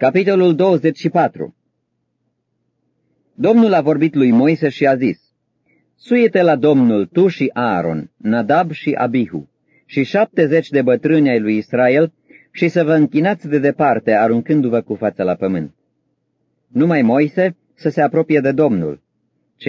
Capitolul 24 Domnul a vorbit lui Moise și a zis, Suiete la Domnul tu și Aaron, Nadab și Abihu, și șaptezeci de bătrâni ai lui Israel, și să vă închinați de departe, aruncându-vă cu fața la pământ. Numai Moise să se apropie de Domnul,